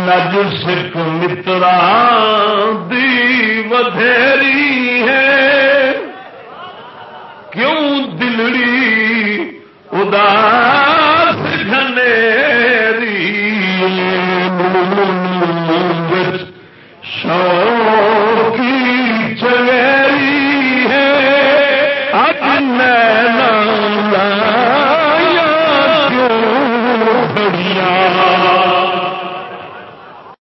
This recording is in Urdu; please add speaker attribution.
Speaker 1: نج سکھ مترا دی ودھیری ہے۔ کیوں دلڑی اداس گھنیری شوقی چلیری ہے۔ نینا نام کیوں بڑیا